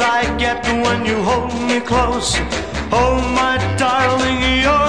I get when you hold me close. Oh, my darling, you're.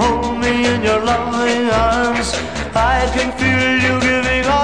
hold me in your loving arms. I can feel you giving up.